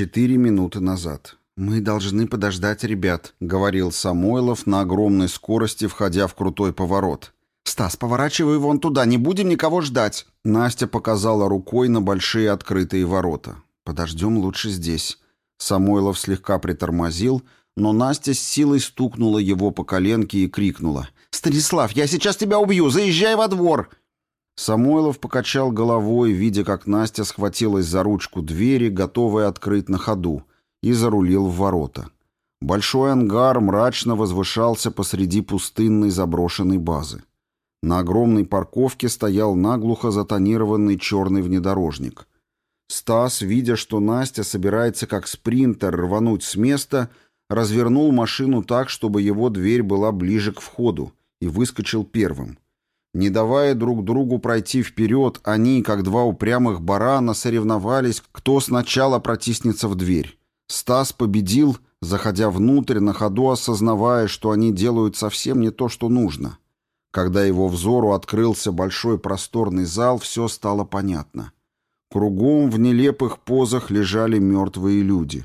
Четыре минуты назад. «Мы должны подождать ребят», — говорил Самойлов на огромной скорости, входя в крутой поворот. «Стас, поворачивай вон туда, не будем никого ждать!» Настя показала рукой на большие открытые ворота. «Подождем лучше здесь». Самойлов слегка притормозил, но Настя с силой стукнула его по коленке и крикнула. «Станислав, я сейчас тебя убью! Заезжай во двор!» Самойлов покачал головой, видя, как Настя схватилась за ручку двери, готовая открыть на ходу, и зарулил в ворота. Большой ангар мрачно возвышался посреди пустынной заброшенной базы. На огромной парковке стоял наглухо затонированный черный внедорожник. Стас, видя, что Настя собирается как спринтер рвануть с места, развернул машину так, чтобы его дверь была ближе к входу, и выскочил первым. Не давая друг другу пройти вперед, они, как два упрямых барана, соревновались, кто сначала протиснется в дверь. Стас победил, заходя внутрь, на ходу осознавая, что они делают совсем не то, что нужно. Когда его взору открылся большой просторный зал, все стало понятно. Кругом в нелепых позах лежали мертвые люди.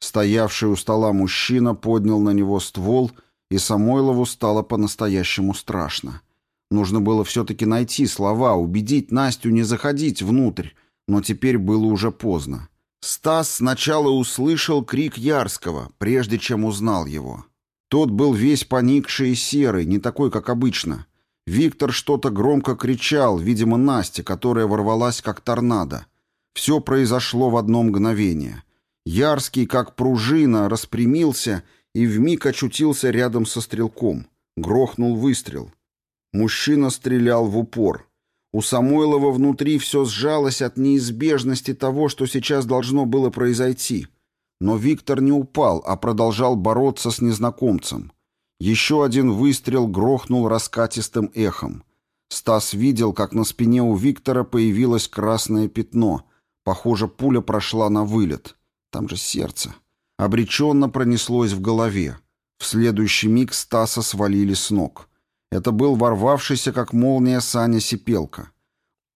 Стоявший у стола мужчина поднял на него ствол, и Самойлову стало по-настоящему страшно. Нужно было все-таки найти слова, убедить Настю не заходить внутрь, но теперь было уже поздно. Стас сначала услышал крик Ярского, прежде чем узнал его. Тот был весь поникший и серый, не такой, как обычно. Виктор что-то громко кричал, видимо, Насте, которая ворвалась как торнадо. Все произошло в одно мгновение. Ярский, как пружина, распрямился и вмиг очутился рядом со стрелком. Грохнул выстрел. Мужчина стрелял в упор. У Самойлова внутри все сжалось от неизбежности того, что сейчас должно было произойти. Но Виктор не упал, а продолжал бороться с незнакомцем. Еще один выстрел грохнул раскатистым эхом. Стас видел, как на спине у Виктора появилось красное пятно. Похоже, пуля прошла на вылет. Там же сердце. Обреченно пронеслось в голове. В следующий миг Стаса свалили с ног. Это был ворвавшийся, как молния, Саня Сипелка.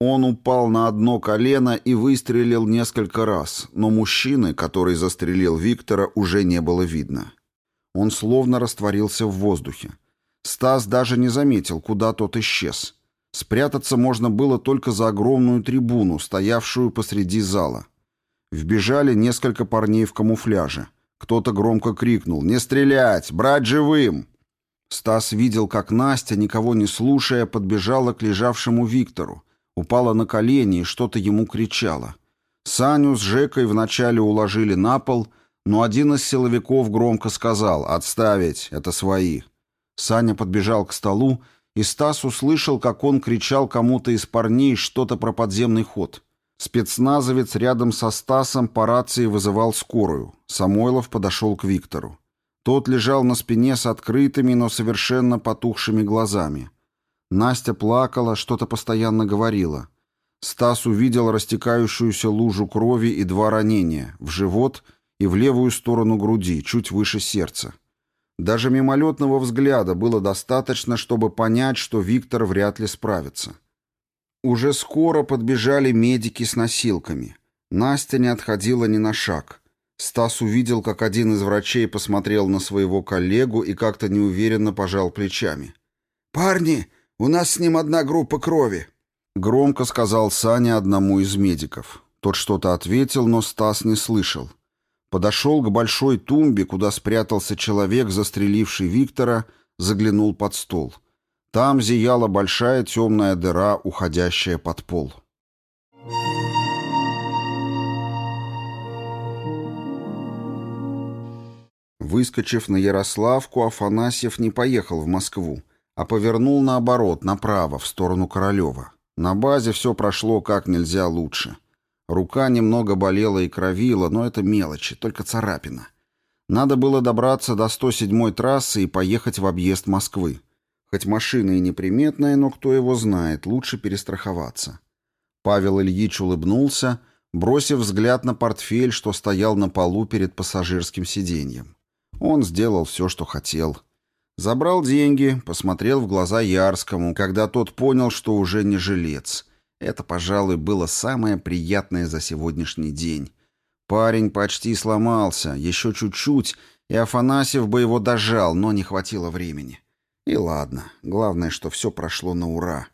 Он упал на одно колено и выстрелил несколько раз, но мужчины, который застрелил Виктора, уже не было видно. Он словно растворился в воздухе. Стас даже не заметил, куда тот исчез. Спрятаться можно было только за огромную трибуну, стоявшую посреди зала. Вбежали несколько парней в камуфляже. Кто-то громко крикнул «Не стрелять! Брать живым!» Стас видел, как Настя, никого не слушая, подбежала к лежавшему Виктору, упала на колени и что-то ему кричала. Саню с Жекой вначале уложили на пол, но один из силовиков громко сказал «Отставить, это свои». Саня подбежал к столу, и Стас услышал, как он кричал кому-то из парней что-то про подземный ход. Спецназовец рядом со Стасом по рации вызывал скорую. Самойлов подошел к Виктору. Тот лежал на спине с открытыми, но совершенно потухшими глазами. Настя плакала, что-то постоянно говорила. Стас увидел растекающуюся лужу крови и два ранения — в живот и в левую сторону груди, чуть выше сердца. Даже мимолетного взгляда было достаточно, чтобы понять, что Виктор вряд ли справится. Уже скоро подбежали медики с носилками. Настя не отходила ни на шаг. Стас увидел, как один из врачей посмотрел на своего коллегу и как-то неуверенно пожал плечами. «Парни, «У нас с ним одна группа крови», — громко сказал Саня одному из медиков. Тот что-то ответил, но Стас не слышал. Подошел к большой тумбе, куда спрятался человек, застреливший Виктора, заглянул под стол. Там зияла большая темная дыра, уходящая под пол. Выскочив на Ярославку, Афанасьев не поехал в Москву а повернул наоборот, направо, в сторону Королева. На базе все прошло как нельзя лучше. Рука немного болела и кровила, но это мелочи, только царапина. Надо было добраться до 107-й трассы и поехать в объезд Москвы. Хоть машина и неприметная, но кто его знает, лучше перестраховаться. Павел Ильич улыбнулся, бросив взгляд на портфель, что стоял на полу перед пассажирским сиденьем. Он сделал все, что хотел. Забрал деньги, посмотрел в глаза Ярскому, когда тот понял, что уже не жилец. Это, пожалуй, было самое приятное за сегодняшний день. Парень почти сломался, еще чуть-чуть, и Афанасьев бы его дожал, но не хватило времени. И ладно, главное, что все прошло на ура.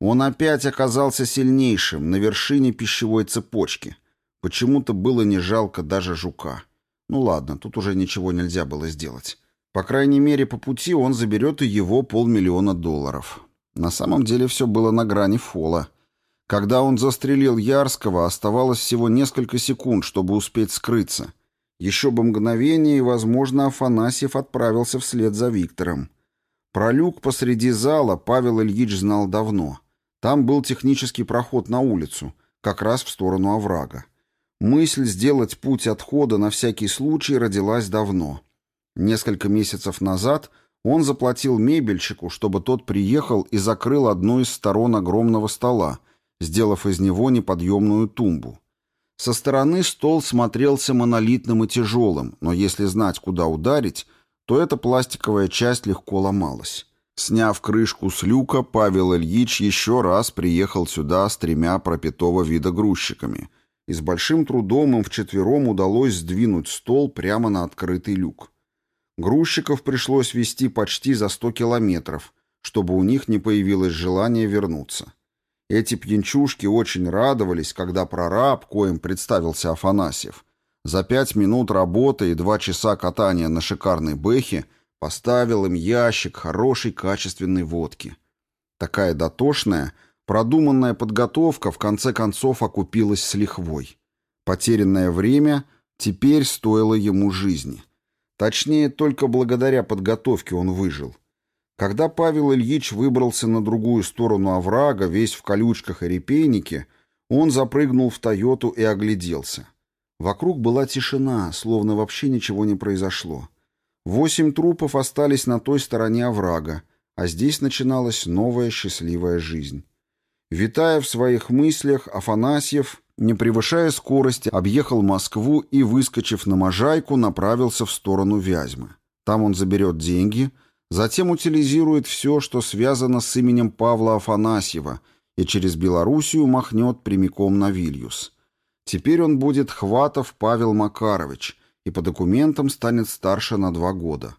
Он опять оказался сильнейшим, на вершине пищевой цепочки. Почему-то было не жалко даже жука. Ну ладно, тут уже ничего нельзя было сделать. По крайней мере, по пути он заберет и его полмиллиона долларов. На самом деле все было на грани фола. Когда он застрелил Ярского, оставалось всего несколько секунд, чтобы успеть скрыться. Еще бы мгновение, и, возможно, Афанасьев отправился вслед за Виктором. Про люк посреди зала Павел Ильич знал давно. Там был технический проход на улицу, как раз в сторону оврага. Мысль сделать путь отхода на всякий случай родилась давно. Несколько месяцев назад он заплатил мебельщику, чтобы тот приехал и закрыл одну из сторон огромного стола, сделав из него неподъемную тумбу. Со стороны стол смотрелся монолитным и тяжелым, но если знать, куда ударить, то эта пластиковая часть легко ломалась. Сняв крышку с люка, Павел Ильич еще раз приехал сюда с тремя пропитого вида грузчиками, и с большим трудом им вчетвером удалось сдвинуть стол прямо на открытый люк. Грузчиков пришлось вести почти за сто километров, чтобы у них не появилось желания вернуться. Эти пьянчушки очень радовались, когда прораб, коим представился Афанасьев, за пять минут работы и два часа катания на шикарной бэхе поставил им ящик хорошей качественной водки. Такая дотошная – Продуманная подготовка в конце концов окупилась с лихвой. Потерянное время теперь стоило ему жизни. Точнее, только благодаря подготовке он выжил. Когда Павел Ильич выбрался на другую сторону оврага, весь в колючках и репейнике, он запрыгнул в «Тойоту» и огляделся. Вокруг была тишина, словно вообще ничего не произошло. Восемь трупов остались на той стороне оврага, а здесь начиналась новая счастливая жизнь. Витая в своих мыслях, Афанасьев, не превышая скорости, объехал Москву и, выскочив на Можайку, направился в сторону Вязьмы. Там он заберет деньги, затем утилизирует все, что связано с именем Павла Афанасьева, и через Белоруссию махнет прямиком на Вильюс. Теперь он будет Хватов Павел Макарович и по документам станет старше на два года.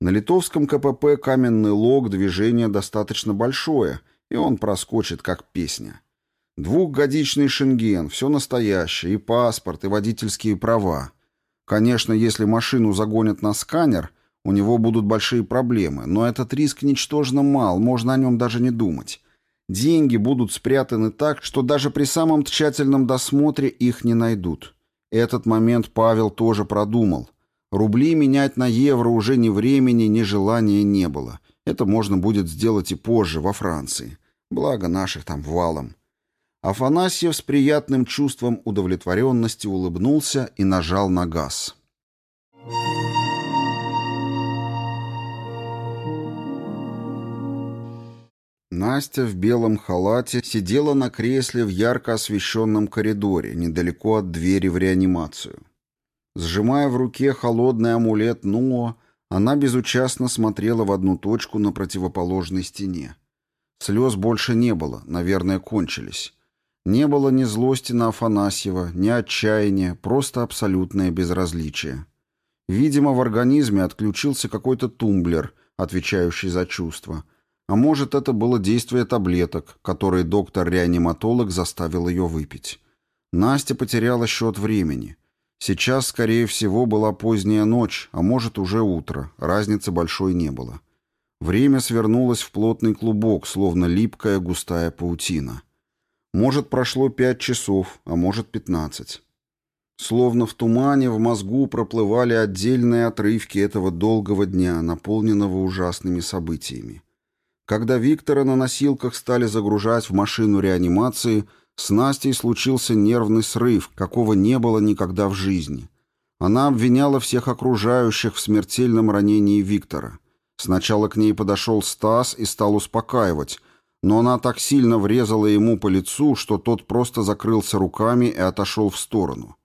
На литовском КПП «Каменный лог» движение достаточно большое – и он проскочит как песня. Двухгодичный шенген, все настоящее, и паспорт, и водительские права. Конечно, если машину загонят на сканер, у него будут большие проблемы, но этот риск ничтожно мал, можно о нем даже не думать. Деньги будут спрятаны так, что даже при самом тщательном досмотре их не найдут. Этот момент Павел тоже продумал. Рубли менять на евро уже ни времени, ни желания не было. Это можно будет сделать и позже, во Франции. Благо наших там валом. Афанасьев с приятным чувством удовлетворенности улыбнулся и нажал на газ. Настя в белом халате сидела на кресле в ярко освещенном коридоре, недалеко от двери в реанимацию. Сжимая в руке холодный амулет Нуо, она безучастно смотрела в одну точку на противоположной стене. Слез больше не было, наверное, кончились. Не было ни злости на Афанасьева, ни отчаяния, просто абсолютное безразличие. Видимо, в организме отключился какой-то тумблер, отвечающий за чувства. А может, это было действие таблеток, которые доктор-реаниматолог заставил ее выпить. Настя потеряла счет времени. Сейчас, скорее всего, была поздняя ночь, а может, уже утро. Разницы большой не было. Время свернулось в плотный клубок, словно липкая густая паутина. Может, прошло пять часов, а может, пятнадцать. Словно в тумане в мозгу проплывали отдельные отрывки этого долгого дня, наполненного ужасными событиями. Когда Виктора на носилках стали загружать в машину реанимации, с Настей случился нервный срыв, какого не было никогда в жизни. Она обвиняла всех окружающих в смертельном ранении Виктора – Сначала к ней подошел Стас и стал успокаивать, но она так сильно врезала ему по лицу, что тот просто закрылся руками и отошел в сторону.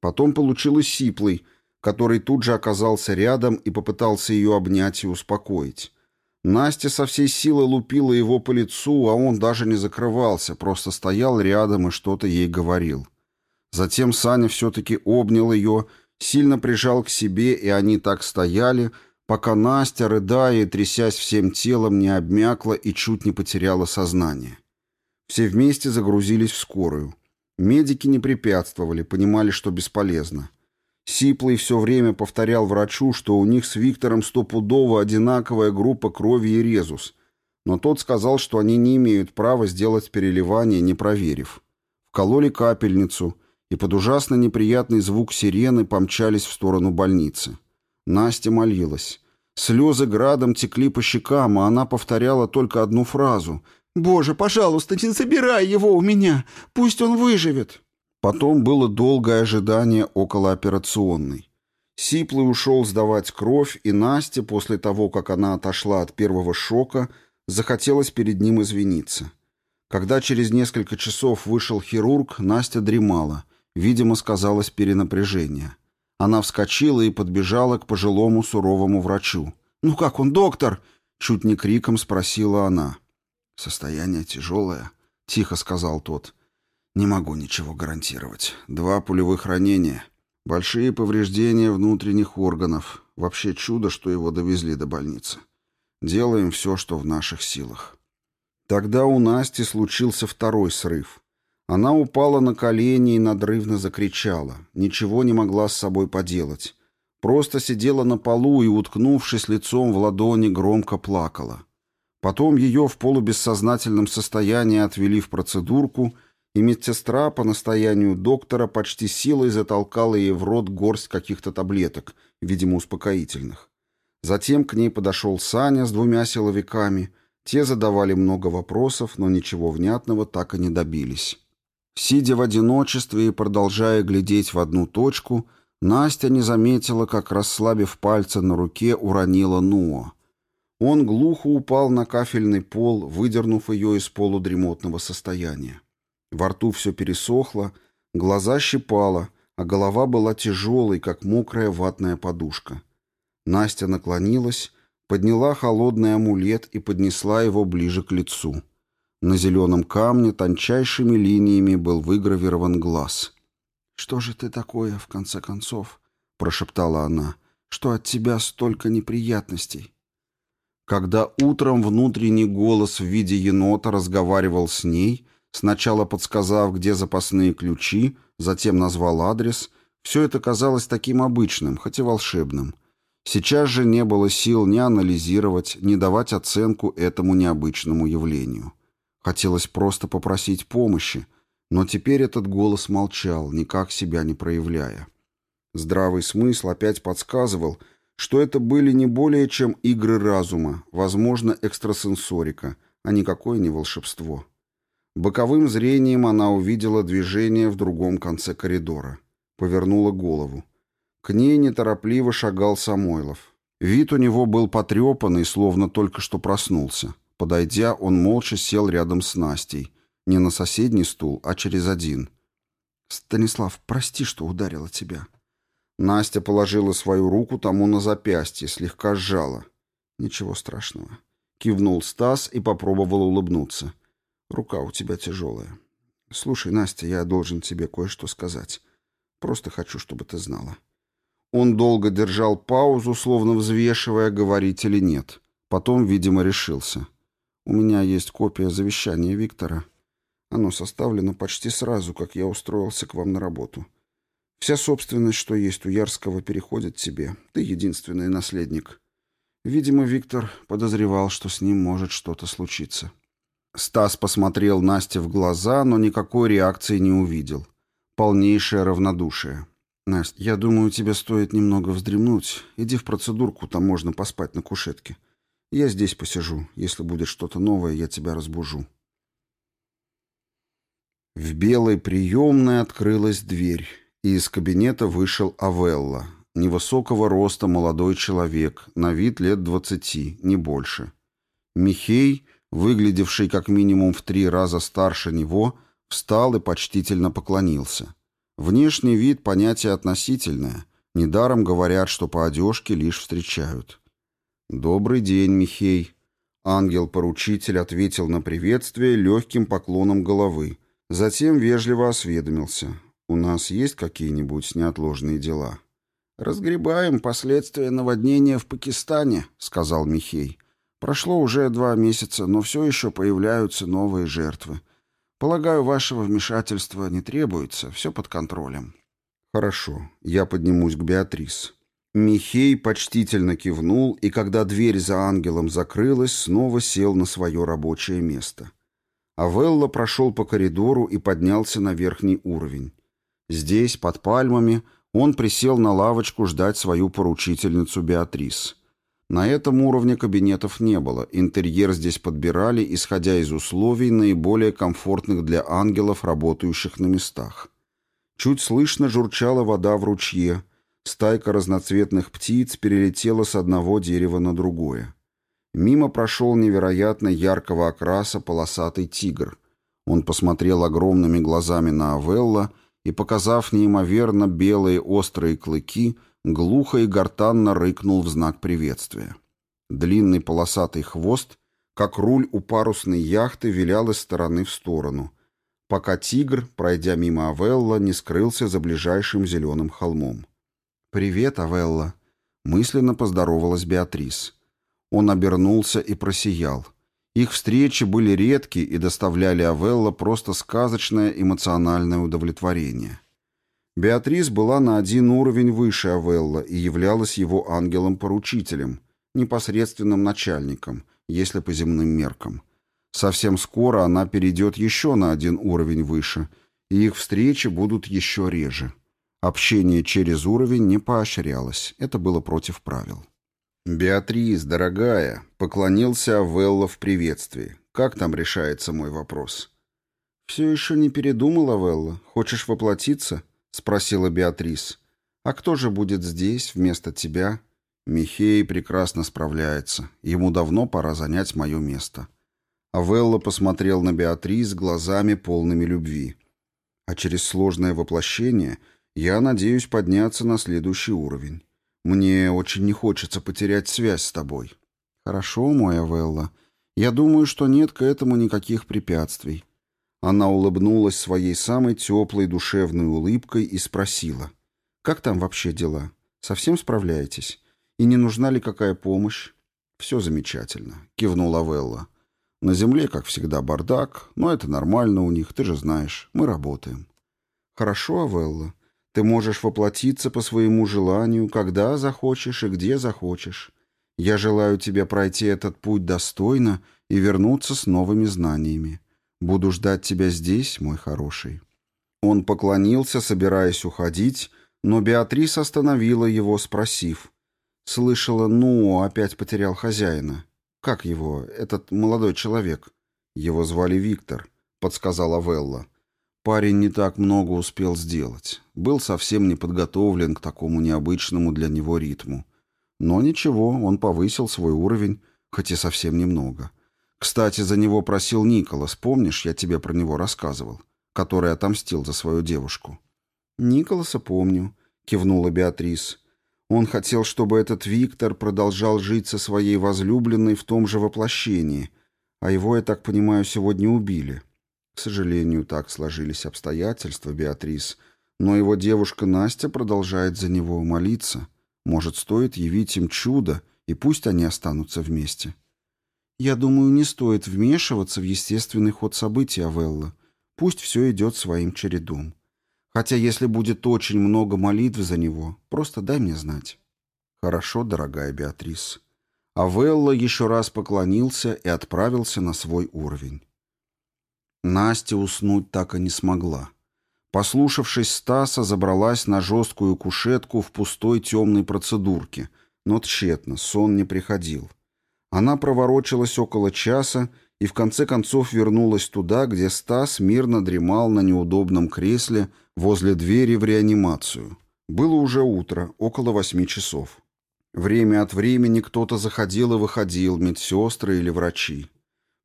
Потом получилось Сиплый, который тут же оказался рядом и попытался ее обнять и успокоить. Настя со всей силы лупила его по лицу, а он даже не закрывался, просто стоял рядом и что-то ей говорил. Затем Саня все-таки обнял ее, сильно прижал к себе, и они так стояли, пока Настя, рыдая и трясясь всем телом, не обмякла и чуть не потеряла сознание. Все вместе загрузились в скорую. Медики не препятствовали, понимали, что бесполезно. Сиплый все время повторял врачу, что у них с Виктором стопудово одинаковая группа крови и резус, но тот сказал, что они не имеют права сделать переливание, не проверив. Вкололи капельницу, и под ужасно неприятный звук сирены помчались в сторону больницы. Настя молилась. Слезы градом текли по щекам, а она повторяла только одну фразу. «Боже, пожалуйста, не забирай его у меня! Пусть он выживет!» Потом было долгое ожидание около операционной. Сиплый ушел сдавать кровь, и Насте, после того, как она отошла от первого шока, захотелось перед ним извиниться. Когда через несколько часов вышел хирург, Настя дремала. Видимо, сказалось перенапряжение. Она вскочила и подбежала к пожилому суровому врачу. «Ну как он, доктор?» — чуть не криком спросила она. «Состояние тяжелое», — тихо сказал тот. «Не могу ничего гарантировать. Два пулевых ранения, большие повреждения внутренних органов. Вообще чудо, что его довезли до больницы. Делаем все, что в наших силах». Тогда у Насти случился второй срыв. Она упала на колени и надрывно закричала. Ничего не могла с собой поделать. Просто сидела на полу и, уткнувшись лицом в ладони, громко плакала. Потом ее в полубессознательном состоянии отвели в процедурку, и медсестра по настоянию доктора почти силой затолкала ей в рот горсть каких-то таблеток, видимо, успокоительных. Затем к ней подошел Саня с двумя силовиками. Те задавали много вопросов, но ничего внятного так и не добились. Сидя в одиночестве и продолжая глядеть в одну точку, Настя не заметила, как, расслабив пальцы на руке, уронила Нуа. Он глухо упал на кафельный пол, выдернув ее из полудремотного состояния. Во рту все пересохло, глаза щипало, а голова была тяжелой, как мокрая ватная подушка. Настя наклонилась, подняла холодный амулет и поднесла его ближе к лицу. На зеленом камне тончайшими линиями был выгравирован глаз. «Что же ты такое, в конце концов?» — прошептала она. «Что от тебя столько неприятностей?» Когда утром внутренний голос в виде енота разговаривал с ней, сначала подсказав, где запасные ключи, затем назвал адрес, все это казалось таким обычным, хоть и волшебным. Сейчас же не было сил ни анализировать, ни давать оценку этому необычному явлению. Хотелось просто попросить помощи, но теперь этот голос молчал, никак себя не проявляя. Здравый смысл опять подсказывал, что это были не более чем игры разума, возможно, экстрасенсорика, а никакое не волшебство. Боковым зрением она увидела движение в другом конце коридора. Повернула голову. К ней неторопливо шагал Самойлов. Вид у него был потрепанный, словно только что проснулся. Подойдя, он молча сел рядом с Настей. Не на соседний стул, а через один. «Станислав, прости, что ударила тебя». Настя положила свою руку тому на запястье, слегка сжала. «Ничего страшного». Кивнул Стас и попробовал улыбнуться. «Рука у тебя тяжелая. Слушай, Настя, я должен тебе кое-что сказать. Просто хочу, чтобы ты знала». Он долго держал паузу, словно взвешивая, говорить или нет. Потом, видимо, решился. У меня есть копия завещания Виктора. Оно составлено почти сразу, как я устроился к вам на работу. Вся собственность, что есть у Ярского, переходит тебе. Ты единственный наследник. Видимо, Виктор подозревал, что с ним может что-то случиться. Стас посмотрел Насте в глаза, но никакой реакции не увидел. Полнейшее равнодушие. «Настя, я думаю, тебе стоит немного вздремнуть. Иди в процедурку, там можно поспать на кушетке. Я здесь посижу. Если будет что-то новое, я тебя разбужу. В белой приемной открылась дверь, и из кабинета вышел Авелла. Невысокого роста молодой человек, на вид лет двадцати, не больше. Михей, выглядевший как минимум в три раза старше него, встал и почтительно поклонился. Внешний вид — понятие относительное. Недаром говорят, что по одежке лишь встречают. «Добрый день, Михей». Ангел-поручитель ответил на приветствие легким поклоном головы. Затем вежливо осведомился. «У нас есть какие-нибудь неотложные дела?» «Разгребаем последствия наводнения в Пакистане», — сказал Михей. «Прошло уже два месяца, но все еще появляются новые жертвы. Полагаю, вашего вмешательства не требуется, все под контролем». «Хорошо, я поднимусь к Беатрис». Михей почтительно кивнул, и когда дверь за ангелом закрылась, снова сел на свое рабочее место. Авелла прошел по коридору и поднялся на верхний уровень. Здесь, под пальмами, он присел на лавочку ждать свою поручительницу Беатрис. На этом уровне кабинетов не было, интерьер здесь подбирали, исходя из условий, наиболее комфортных для ангелов, работающих на местах. Чуть слышно журчала вода в ручье, стайка разноцветных птиц перелетела с одного дерева на другое. Мимо прошел невероятно яркого окраса полосатый тигр. Он посмотрел огромными глазами на Авелла и, показав неимоверно белые острые клыки, глухо и гортанно рыкнул в знак приветствия. Длинный полосатый хвост, как руль у парусной яхты, вилял из стороны в сторону, пока тигр, пройдя мимо Авелла, не скрылся за ближайшим зеленым холмом. «Привет, Авелла», — мысленно поздоровалась Беатрис. Он обернулся и просиял. Их встречи были редки и доставляли Авелла просто сказочное эмоциональное удовлетворение. Беатрис была на один уровень выше Авелла и являлась его ангелом-поручителем, непосредственным начальником, если по земным меркам. Совсем скоро она перейдет еще на один уровень выше, и их встречи будут еще реже. Общение через уровень не поощрялось, это было против правил. «Беатрис, дорогая», — поклонился Авелла в приветствии. «Как там решается мой вопрос?» «Все еще не передумал, Авелла? Хочешь воплотиться?» — спросила Беатрис. «А кто же будет здесь вместо тебя?» «Михей прекрасно справляется. Ему давно пора занять мое место». Авелла посмотрел на Беатрис глазами полными любви. «А через сложное воплощение я надеюсь подняться на следующий уровень. Мне очень не хочется потерять связь с тобой. Хорошо, моя Велла. Я думаю, что нет к этому никаких препятствий. Она улыбнулась своей самой теплой душевной улыбкой и спросила. Как там вообще дела? Совсем справляетесь? И не нужна ли какая помощь? Все замечательно, кивнула Велла. На земле, как всегда, бардак, но это нормально у них, ты же знаешь, мы работаем. Хорошо, Авелла. Ты можешь воплотиться по своему желанию, когда захочешь и где захочешь. Я желаю тебе пройти этот путь достойно и вернуться с новыми знаниями. Буду ждать тебя здесь, мой хороший». Он поклонился, собираясь уходить, но Беатрис остановила его, спросив. «Слышала, ну, опять потерял хозяина. Как его, этот молодой человек?» «Его звали Виктор», — подсказала Велла. Парень не так много успел сделать. Был совсем не подготовлен к такому необычному для него ритму. Но ничего, он повысил свой уровень, хоть и совсем немного. Кстати, за него просил Николас, помнишь, я тебе про него рассказывал, который отомстил за свою девушку. «Николаса помню», — кивнула Беатрис. «Он хотел, чтобы этот Виктор продолжал жить со своей возлюбленной в том же воплощении, а его, я так понимаю, сегодня убили». К сожалению, так сложились обстоятельства, Беатрис, но его девушка Настя продолжает за него молиться. Может, стоит явить им чудо, и пусть они останутся вместе. Я думаю, не стоит вмешиваться в естественный ход событий, Авелла. Пусть все идет своим чередом. Хотя если будет очень много молитв за него, просто дай мне знать. Хорошо, дорогая Беатрис. Авелла еще раз поклонился и отправился на свой уровень. Настя уснуть так и не смогла. Послушавшись Стаса, забралась на жесткую кушетку в пустой темной процедурке, но тщетно, сон не приходил. Она проворочилась около часа и в конце концов вернулась туда, где Стас мирно дремал на неудобном кресле возле двери в реанимацию. Было уже утро, около восьми часов. Время от времени кто-то заходил и выходил, медсестры или врачи.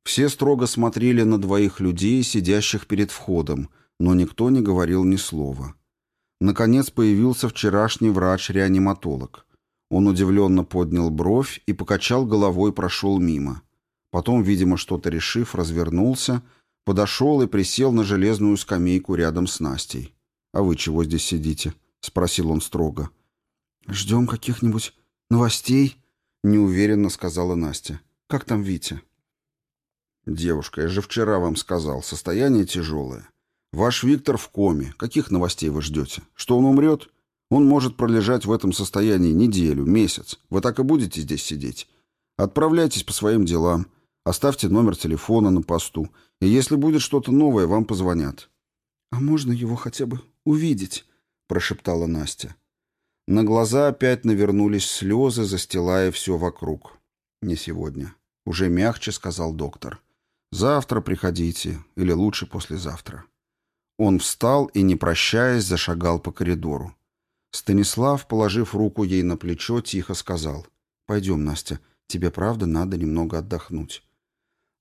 Все строго смотрели на двоих людей, сидящих перед входом, но никто не говорил ни слова. Наконец появился вчерашний врач-реаниматолог. Он удивленно поднял бровь и покачал головой, прошел мимо. Потом, видимо, что-то решив, развернулся, подошел и присел на железную скамейку рядом с Настей. «А вы чего здесь сидите?» — спросил он строго. «Ждем каких-нибудь новостей?» — неуверенно сказала Настя. «Как там Витя?» «Девушка, я же вчера вам сказал, состояние тяжелое. Ваш Виктор в коме. Каких новостей вы ждете? Что он умрет? Он может пролежать в этом состоянии неделю, месяц. Вы так и будете здесь сидеть? Отправляйтесь по своим делам. Оставьте номер телефона на посту. И если будет что-то новое, вам позвонят». «А можно его хотя бы увидеть?» — прошептала Настя. На глаза опять навернулись слезы, застилая все вокруг. «Не сегодня», — уже мягче сказал доктор. «Завтра приходите, или лучше послезавтра». Он встал и, не прощаясь, зашагал по коридору. Станислав, положив руку ей на плечо, тихо сказал. «Пойдем, Настя, тебе правда надо немного отдохнуть».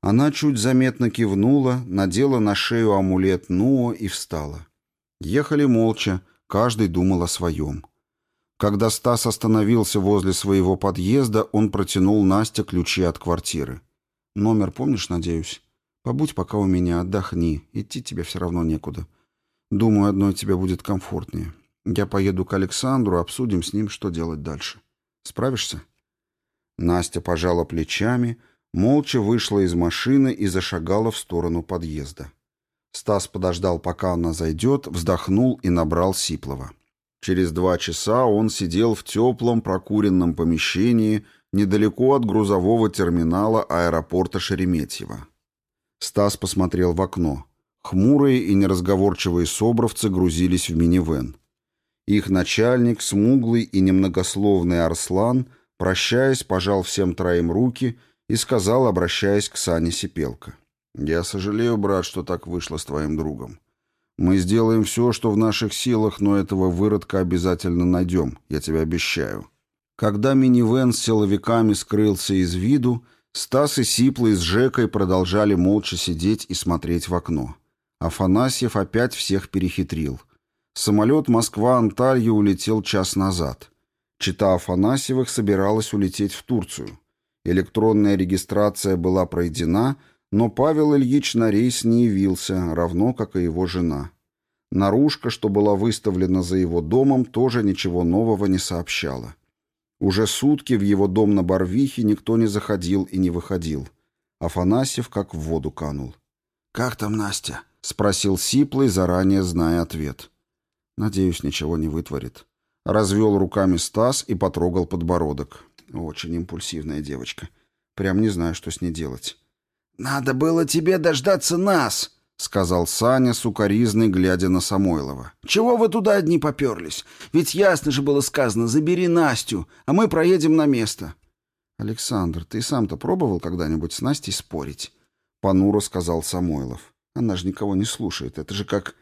Она чуть заметно кивнула, надела на шею амулет Нуо и встала. Ехали молча, каждый думал о своем. Когда Стас остановился возле своего подъезда, он протянул Насте ключи от квартиры. «Номер помнишь, надеюсь? Побудь пока у меня, отдохни, идти тебе все равно некуда. Думаю, одной тебе будет комфортнее. Я поеду к Александру, обсудим с ним, что делать дальше. Справишься?» Настя пожала плечами, молча вышла из машины и зашагала в сторону подъезда. Стас подождал, пока она зайдет, вздохнул и набрал Сиплова. Через два часа он сидел в теплом прокуренном помещении недалеко от грузового терминала аэропорта Шереметьево. Стас посмотрел в окно. Хмурые и неразговорчивые собровцы грузились в минивэн. Их начальник, смуглый и немногословный Арслан, прощаясь, пожал всем троим руки и сказал, обращаясь к Сане Сипелко. «Я сожалею, брат, что так вышло с твоим другом. Мы сделаем все, что в наших силах, но этого выродка обязательно найдем, я тебе обещаю». Когда минивэн с силовиками скрылся из виду, Стас и Сиплый с Жекой продолжали молча сидеть и смотреть в окно. Афанасьев опять всех перехитрил — Самолет Москва-Анталья улетел час назад. Чита Афанасьевых собиралась улететь в Турцию. Электронная регистрация была пройдена, но Павел Ильич на рейс не явился, равно как и его жена. Наружка, что была выставлена за его домом, тоже ничего нового не сообщала. Уже сутки в его дом на Барвихе никто не заходил и не выходил. Афанасьев как в воду канул. «Как там Настя?» — спросил Сиплый, заранее зная ответ. Надеюсь, ничего не вытворит. Развел руками Стас и потрогал подбородок. Очень импульсивная девочка. Прям не знаю, что с ней делать. «Надо было тебе дождаться нас!» — сказал Саня, сукоризный, глядя на Самойлова. «Чего вы туда одни поперлись? Ведь ясно же было сказано, забери Настю, а мы проедем на место». «Александр, ты сам-то пробовал когда-нибудь с Настей спорить?» — понуро сказал Самойлов. «Она же никого не слушает. Это же как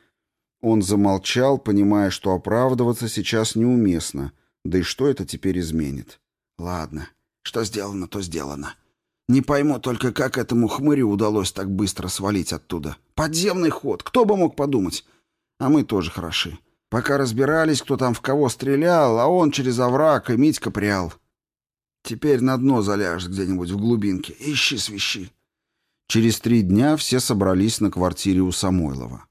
он замолчал, понимая, что оправдываться сейчас неуместно, да и что это теперь изменит. «Ладно, что сделано, то сделано. Не пойму только, как этому хмырю удалось так быстро свалить оттуда. Подземный ход, кто бы мог подумать? А мы тоже хороши. Пока разбирались, кто там в кого стрелял, а он через овраг и Митька прял. Теперь на дно заляжет где-нибудь в глубинке. Ищи свищи». Через три дня все собрались на квартире у Самойлова.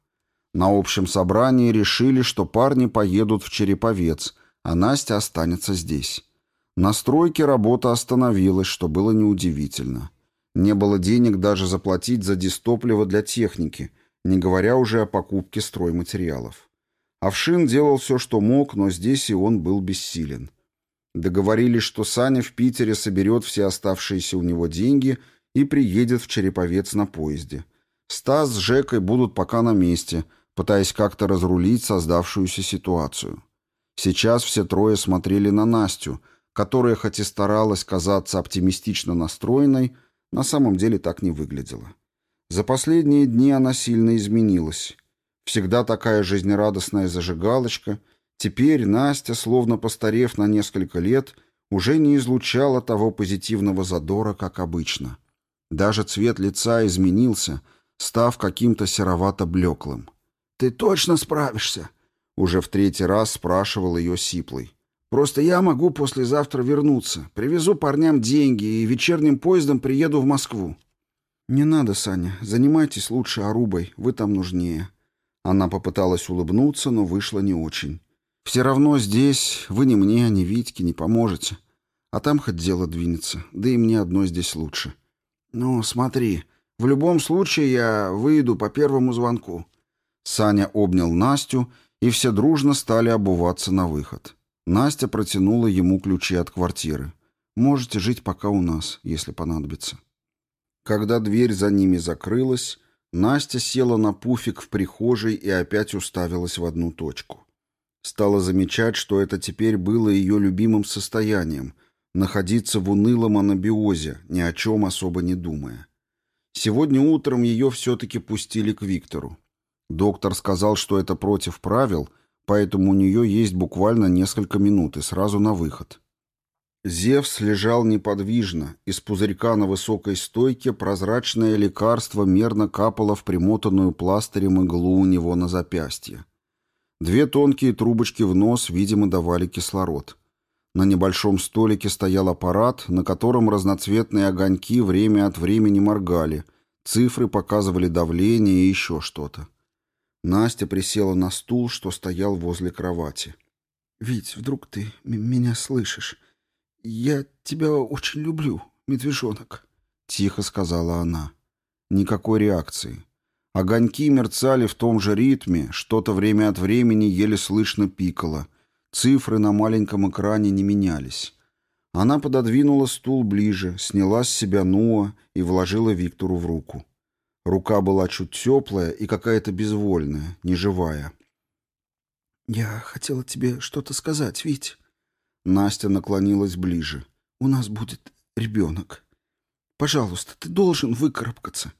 На общем собрании решили, что парни поедут в Череповец, а Настя останется здесь. На стройке работа остановилась, что было неудивительно. Не было денег даже заплатить за дистопливо для техники, не говоря уже о покупке стройматериалов. Овшин делал все, что мог, но здесь и он был бессилен. Договорились, что Саня в Питере соберет все оставшиеся у него деньги и приедет в Череповец на поезде. Стас с Жекой будут пока на месте – пытаясь как-то разрулить создавшуюся ситуацию. Сейчас все трое смотрели на Настю, которая, хоть и старалась казаться оптимистично настроенной, на самом деле так не выглядела. За последние дни она сильно изменилась. Всегда такая жизнерадостная зажигалочка. Теперь Настя, словно постарев на несколько лет, уже не излучала того позитивного задора, как обычно. Даже цвет лица изменился, став каким-то серовато-блеклым. «Ты точно справишься?» Уже в третий раз спрашивал ее Сиплый. «Просто я могу послезавтра вернуться. Привезу парням деньги и вечерним поездом приеду в Москву». «Не надо, Саня. Занимайтесь лучше Арубой. Вы там нужнее». Она попыталась улыбнуться, но вышло не очень. «Все равно здесь вы ни мне, ни Витьке не поможете. А там хоть дело двинется, да и мне одно здесь лучше. Ну, смотри, в любом случае я выйду по первому звонку». Саня обнял Настю, и все дружно стали обуваться на выход. Настя протянула ему ключи от квартиры. «Можете жить пока у нас, если понадобится». Когда дверь за ними закрылась, Настя села на пуфик в прихожей и опять уставилась в одну точку. Стала замечать, что это теперь было ее любимым состоянием — находиться в унылом анабиозе, ни о чем особо не думая. Сегодня утром ее все-таки пустили к Виктору. Доктор сказал, что это против правил, поэтому у нее есть буквально несколько минут и сразу на выход. Зевс лежал неподвижно, из пузырька на высокой стойке прозрачное лекарство мерно капало в примотанную пластырем иглу у него на запястье. Две тонкие трубочки в нос, видимо, давали кислород. На небольшом столике стоял аппарат, на котором разноцветные огоньки время от времени моргали, цифры показывали давление и еще что-то. Настя присела на стул, что стоял возле кровати. «Вить, вдруг ты меня слышишь?» «Я тебя очень люблю, медвежонок», — тихо сказала она. Никакой реакции. Огоньки мерцали в том же ритме, что-то время от времени еле слышно пикало. Цифры на маленьком экране не менялись. Она пододвинула стул ближе, сняла с себя Ноа и вложила Виктору в руку. Рука была чуть теплая и какая-то безвольная, неживая. «Я хотела тебе что-то сказать, Вить», Настя наклонилась ближе. «У нас будет ребенок. Пожалуйста, ты должен выкарабкаться.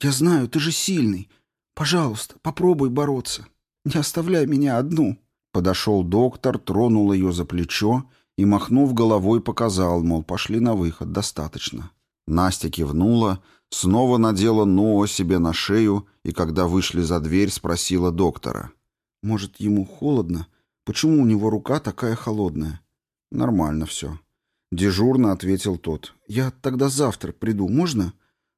Я знаю, ты же сильный. Пожалуйста, попробуй бороться. Не оставляй меня одну». Подошел доктор, тронул ее за плечо и, махнув головой, показал, мол, пошли на выход, достаточно. Настя кивнула, снова надела Ноа себе на шею и, когда вышли за дверь, спросила доктора. «Может, ему холодно? Почему у него рука такая холодная?» «Нормально все». Дежурно ответил тот. «Я тогда завтра приду, можно?»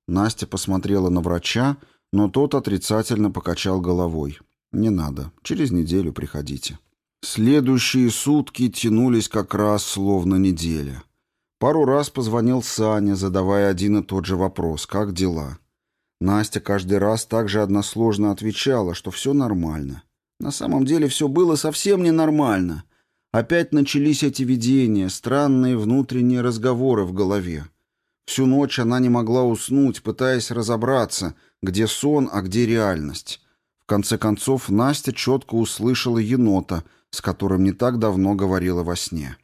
Настя посмотрела на врача, но тот отрицательно покачал головой. «Не надо. Через неделю приходите». Следующие сутки тянулись как раз словно неделя. Пару раз позвонил Саня, задавая один и тот же вопрос «Как дела?». Настя каждый раз также односложно отвечала, что все нормально. На самом деле все было совсем ненормально. Опять начались эти видения, странные внутренние разговоры в голове. Всю ночь она не могла уснуть, пытаясь разобраться, где сон, а где реальность. В конце концов, Настя четко услышала енота, с которым не так давно говорила во сне.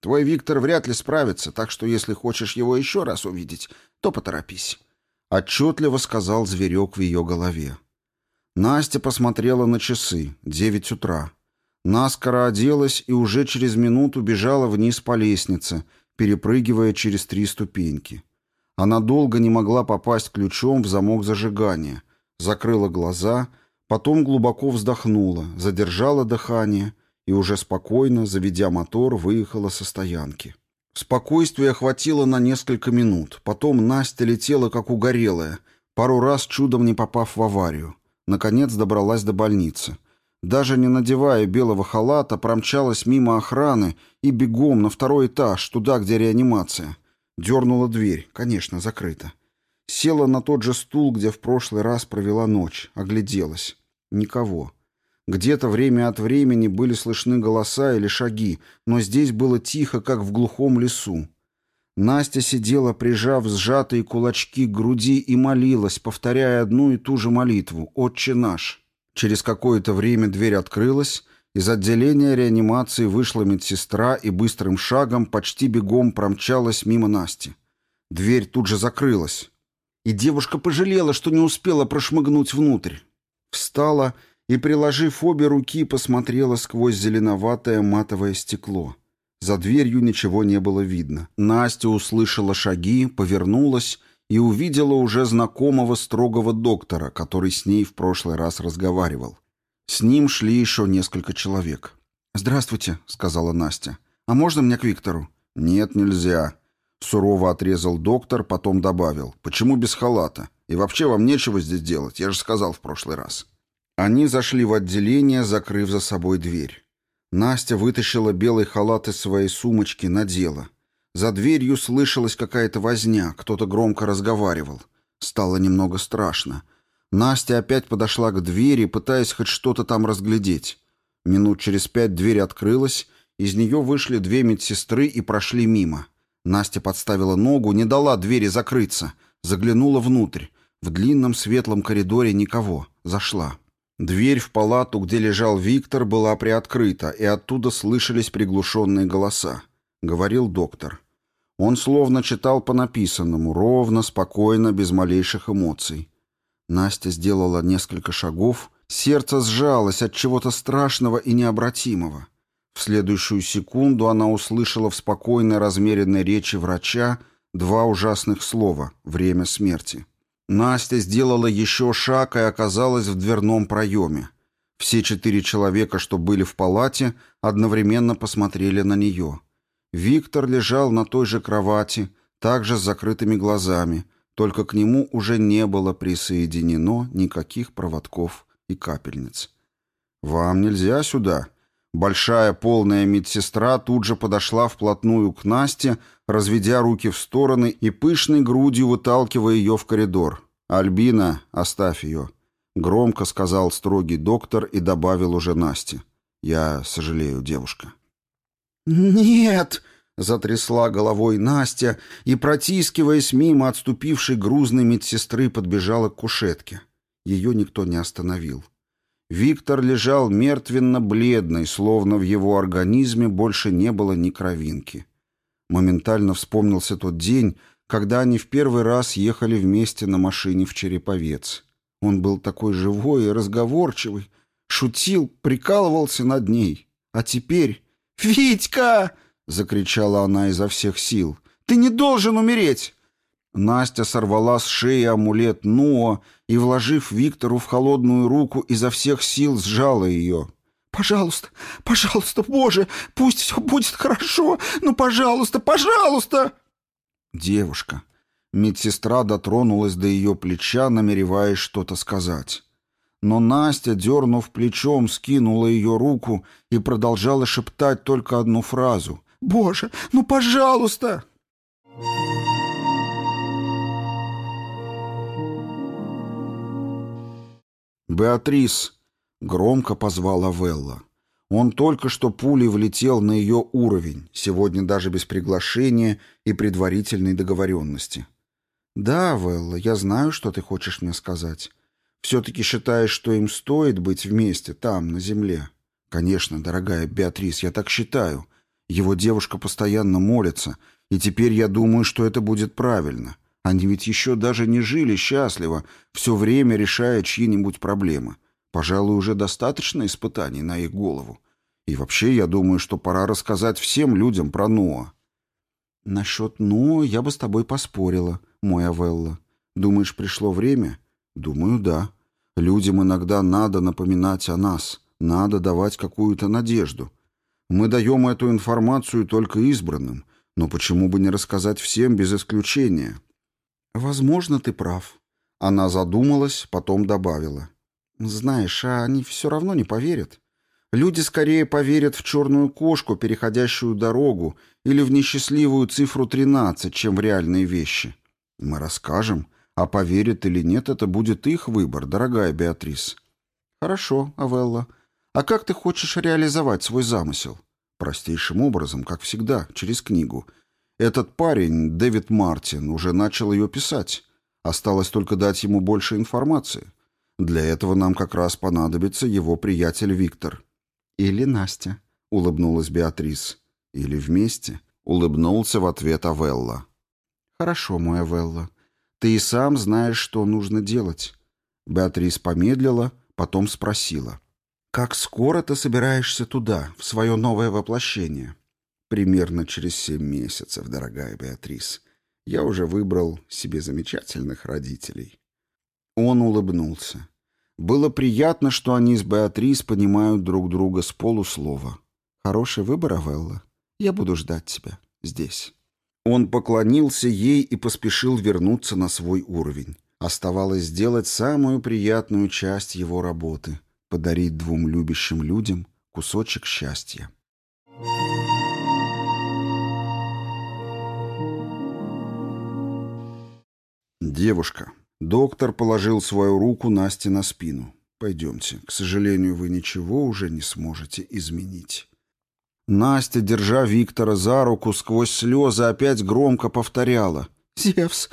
«Твой Виктор вряд ли справится, так что если хочешь его еще раз увидеть, то поторопись», — отчетливо сказал зверек в ее голове. Настя посмотрела на часы. Девять утра. Наскоро оделась и уже через минуту бежала вниз по лестнице, перепрыгивая через три ступеньки. Она долго не могла попасть ключом в замок зажигания. Закрыла глаза, потом глубоко вздохнула, задержала дыхание и уже спокойно, заведя мотор, выехала со стоянки. Спокойствия хватило на несколько минут. Потом Настя летела, как угорелая, пару раз чудом не попав в аварию. Наконец добралась до больницы. Даже не надевая белого халата, промчалась мимо охраны и бегом на второй этаж, туда, где реанимация. Дернула дверь, конечно, закрыта. Села на тот же стул, где в прошлый раз провела ночь, огляделась. Никого. Где-то время от времени были слышны голоса или шаги, но здесь было тихо, как в глухом лесу. Настя сидела, прижав сжатые кулачки к груди и молилась, повторяя одну и ту же молитву «Отче наш». Через какое-то время дверь открылась, из отделения реанимации вышла медсестра и быстрым шагом почти бегом промчалась мимо Насти. Дверь тут же закрылась. И девушка пожалела, что не успела прошмыгнуть внутрь. Встала и, приложив обе руки, посмотрела сквозь зеленоватое матовое стекло. За дверью ничего не было видно. Настя услышала шаги, повернулась и увидела уже знакомого строгого доктора, который с ней в прошлый раз разговаривал. С ним шли еще несколько человек. «Здравствуйте», — сказала Настя. «А можно мне к Виктору?» «Нет, нельзя», — сурово отрезал доктор, потом добавил. «Почему без халата? И вообще вам нечего здесь делать, я же сказал в прошлый раз». Они зашли в отделение, закрыв за собой дверь. Настя вытащила белый халат из своей сумочки, надела. За дверью слышалась какая-то возня, кто-то громко разговаривал. Стало немного страшно. Настя опять подошла к двери, пытаясь хоть что-то там разглядеть. Минут через пять дверь открылась, из нее вышли две медсестры и прошли мимо. Настя подставила ногу, не дала двери закрыться. Заглянула внутрь. В длинном светлом коридоре никого. Зашла. Дверь в палату, где лежал Виктор, была приоткрыта, и оттуда слышались приглушенные голоса. Говорил доктор. Он словно читал по написанному, ровно, спокойно, без малейших эмоций. Настя сделала несколько шагов, сердце сжалось от чего-то страшного и необратимого. В следующую секунду она услышала в спокойной, размеренной речи врача два ужасных слова «время смерти». Настя сделала еще шаг и оказалась в дверном проеме. Все четыре человека, что были в палате, одновременно посмотрели на нее. Виктор лежал на той же кровати, также с закрытыми глазами, только к нему уже не было присоединено никаких проводков и капельниц. «Вам нельзя сюда». Большая полная медсестра тут же подошла вплотную к Насте, разведя руки в стороны и пышной грудью выталкивая ее в коридор. «Альбина, оставь ее», — громко сказал строгий доктор и добавил уже Насте. «Я сожалею, девушка». «Нет!» — затрясла головой Настя и, протискиваясь мимо отступившей грузной медсестры, подбежала к кушетке. Ее никто не остановил. Виктор лежал мертвенно-бледный, словно в его организме больше не было ни кровинки. Моментально вспомнился тот день, когда они в первый раз ехали вместе на машине в Череповец. Он был такой живой и разговорчивый, шутил, прикалывался над ней. А теперь... «Витька!» — закричала она изо всех сил. «Ты не должен умереть!» Настя сорвала с шеи амулет Ноа и, вложив Виктору в холодную руку, изо всех сил сжала ее. «Пожалуйста, пожалуйста, Боже, пусть все будет хорошо! Ну, пожалуйста, пожалуйста!» «Девушка». Медсестра дотронулась до ее плеча, намереваясь что-то сказать. Но Настя, дернув плечом, скинула ее руку и продолжала шептать только одну фразу. «Боже, ну пожалуйста!» «Беатрис!» — громко позвала Велла. Он только что пулей влетел на ее уровень, сегодня даже без приглашения и предварительной договоренности. «Да, Велла, я знаю, что ты хочешь мне сказать. Все-таки считаешь, что им стоит быть вместе там, на земле?» «Конечно, дорогая Беатрис, я так считаю. Его девушка постоянно молится, и теперь я думаю, что это будет правильно. Они ведь еще даже не жили счастливо, все время решая чьи-нибудь проблемы. Пожалуй, уже достаточно испытаний на их голову. И вообще, я думаю, что пора рассказать всем людям про Ноа. Насчет Ноа я бы с тобой поспорила, мой Авелла. Думаешь, пришло время? Думаю, да. Людям иногда надо напоминать о нас, надо давать какую-то надежду. Мы даем эту информацию только избранным, но почему бы не рассказать всем без исключения? Возможно, ты прав. Она задумалась, потом добавила. Знаешь, они все равно не поверят. Люди скорее поверят в черную кошку, переходящую дорогу, или в несчастливую цифру 13, чем в реальные вещи. Мы расскажем, а поверят или нет, это будет их выбор, дорогая Беатрис. Хорошо, Авелла. А как ты хочешь реализовать свой замысел? Простейшим образом, как всегда, через книгу. Этот парень, Дэвид Мартин, уже начал ее писать. Осталось только дать ему больше информации. Для этого нам как раз понадобится его приятель Виктор. Или Настя, улыбнулась Беатрис. Или вместе, улыбнулся в ответ Авелла. Хорошо, мой Авелла. Ты и сам знаешь, что нужно делать. Беатрис помедлила, потом спросила. Как скоро ты собираешься туда, в свое новое воплощение? Примерно через семь месяцев, дорогая Беатрис. Я уже выбрал себе замечательных родителей. Он улыбнулся. Было приятно, что они с Беатрис понимают друг друга с полуслова. «Хороший выбор, Авелла. Я буду ждать тебя здесь». Он поклонился ей и поспешил вернуться на свой уровень. Оставалось сделать самую приятную часть его работы подарить двум любящим людям кусочек счастья. «Девушка». Доктор положил свою руку Насте на спину. «Пойдемте. К сожалению, вы ничего уже не сможете изменить». Настя, держа Виктора за руку, сквозь слезы опять громко повторяла. «Зевс,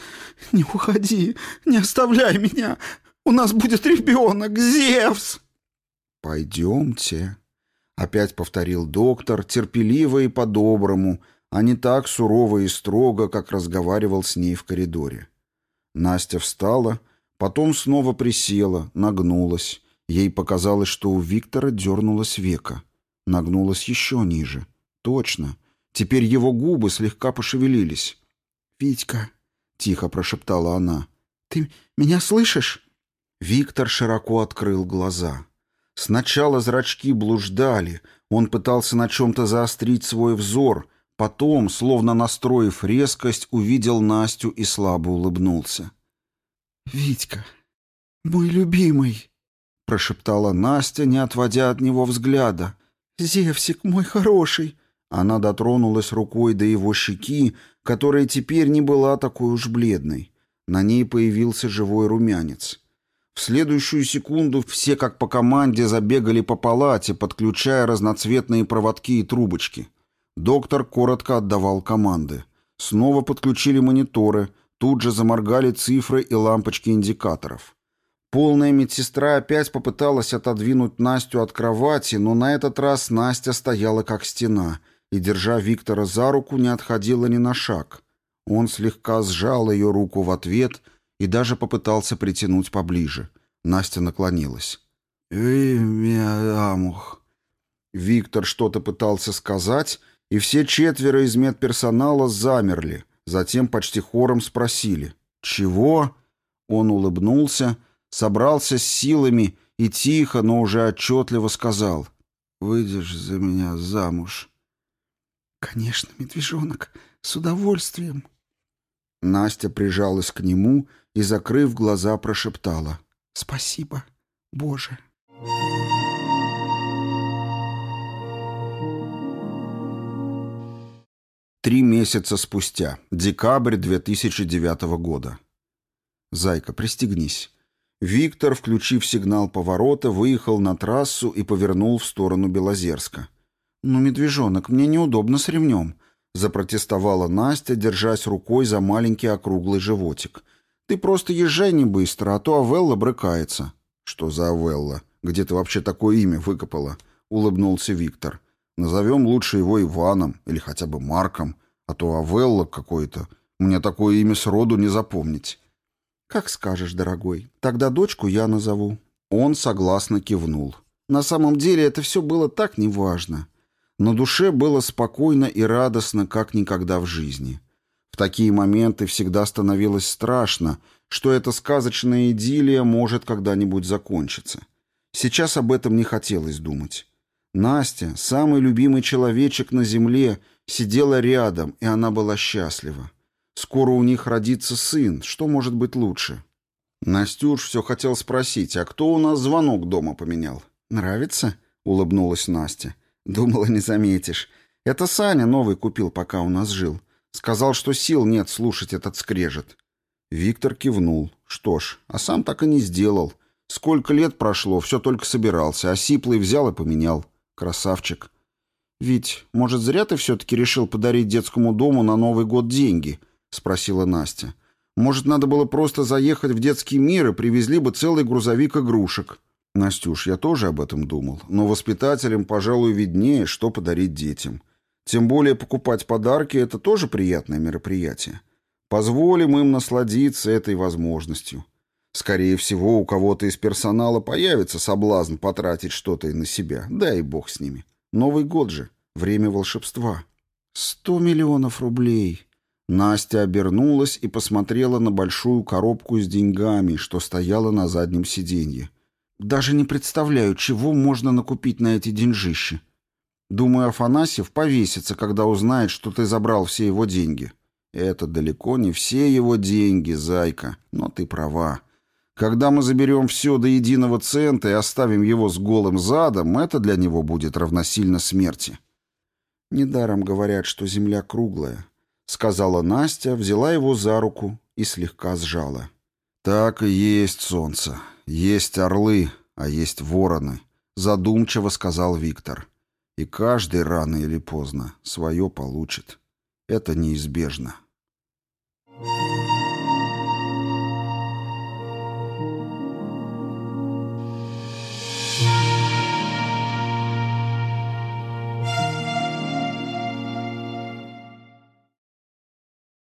не уходи, не оставляй меня. У нас будет ребенок, Зевс!» «Пойдемте», — опять повторил доктор, терпеливо и по-доброму, а не так сурово и строго, как разговаривал с ней в коридоре. Настя встала, потом снова присела, нагнулась. Ей показалось, что у Виктора дернулось века. Нагнулась еще ниже. Точно. Теперь его губы слегка пошевелились. «Витька», — тихо прошептала она, — «ты меня слышишь?» Виктор широко открыл глаза. Сначала зрачки блуждали, он пытался на чем-то заострить свой взор, Потом, словно настроив резкость, увидел Настю и слабо улыбнулся. «Витька, мой любимый!» — прошептала Настя, не отводя от него взгляда. «Зевсик, мой хороший!» Она дотронулась рукой до его щеки, которая теперь не была такой уж бледной. На ней появился живой румянец. В следующую секунду все как по команде забегали по палате, подключая разноцветные проводки и трубочки. Доктор коротко отдавал команды. Снова подключили мониторы, тут же заморгали цифры и лампочки индикаторов. Полная медсестра опять попыталась отодвинуть Настю от кровати, но на этот раз Настя стояла как стена и, держа Виктора за руку, не отходила ни на шаг. Он слегка сжал ее руку в ответ и даже попытался притянуть поближе. Настя наклонилась. «Имя Амух». Виктор что-то пытался сказать, и все четверо из медперсонала замерли, затем почти хором спросили «Чего?». Он улыбнулся, собрался с силами и тихо, но уже отчетливо сказал «Выйдешь за меня замуж». «Конечно, медвежонок, с удовольствием». Настя прижалась к нему и, закрыв глаза, прошептала «Спасибо, Боже». Три месяца спустя, декабрь 2009 года. «Зайка, пристегнись». Виктор, включив сигнал поворота, выехал на трассу и повернул в сторону Белозерска. «Ну, медвежонок, мне неудобно с ремнем», — запротестовала Настя, держась рукой за маленький округлый животик. «Ты просто езжай не быстро, а то Авелла брыкается». «Что за Авелла? Где ты вообще такое имя выкопала?» — улыбнулся Виктор. Назовем лучше его Иваном или хотя бы Марком, а то Авелла какой-то. Мне такое имя сроду не запомнить. «Как скажешь, дорогой. Тогда дочку я назову». Он согласно кивнул. На самом деле это все было так неважно. На душе было спокойно и радостно, как никогда в жизни. В такие моменты всегда становилось страшно, что эта сказочная идиллия может когда-нибудь закончиться. Сейчас об этом не хотелось думать. Настя, самый любимый человечек на земле, сидела рядом, и она была счастлива. Скоро у них родится сын, что может быть лучше? Настюш все хотел спросить, а кто у нас звонок дома поменял? «Нравится?» — улыбнулась Настя. «Думала, не заметишь. Это Саня новый купил, пока у нас жил. Сказал, что сил нет слушать этот скрежет». Виктор кивнул. Что ж, а сам так и не сделал. Сколько лет прошло, все только собирался, а Сиплый взял и поменял. Красавчик. «Ведь, может, зря ты все-таки решил подарить детскому дому на Новый год деньги?» — спросила Настя. «Может, надо было просто заехать в детский мир и привезли бы целый грузовик игрушек?» «Настюш, я тоже об этом думал, но воспитателям, пожалуй, виднее, что подарить детям. Тем более покупать подарки — это тоже приятное мероприятие. Позволим им насладиться этой возможностью. Скорее всего, у кого-то из персонала появится соблазн потратить что-то и на себя. Дай бог с ними. Новый год же. Время волшебства. Сто миллионов рублей. Настя обернулась и посмотрела на большую коробку с деньгами, что стояла на заднем сиденье. Даже не представляю, чего можно накупить на эти деньжищи. Думаю, Афанасьев повесится, когда узнает, что ты забрал все его деньги. Это далеко не все его деньги, зайка, но ты права. Когда мы заберем все до единого цента и оставим его с голым задом, это для него будет равносильно смерти. «Недаром говорят, что земля круглая», — сказала Настя, взяла его за руку и слегка сжала. «Так и есть солнце. Есть орлы, а есть вороны», — задумчиво сказал Виктор. «И каждый рано или поздно свое получит. Это неизбежно».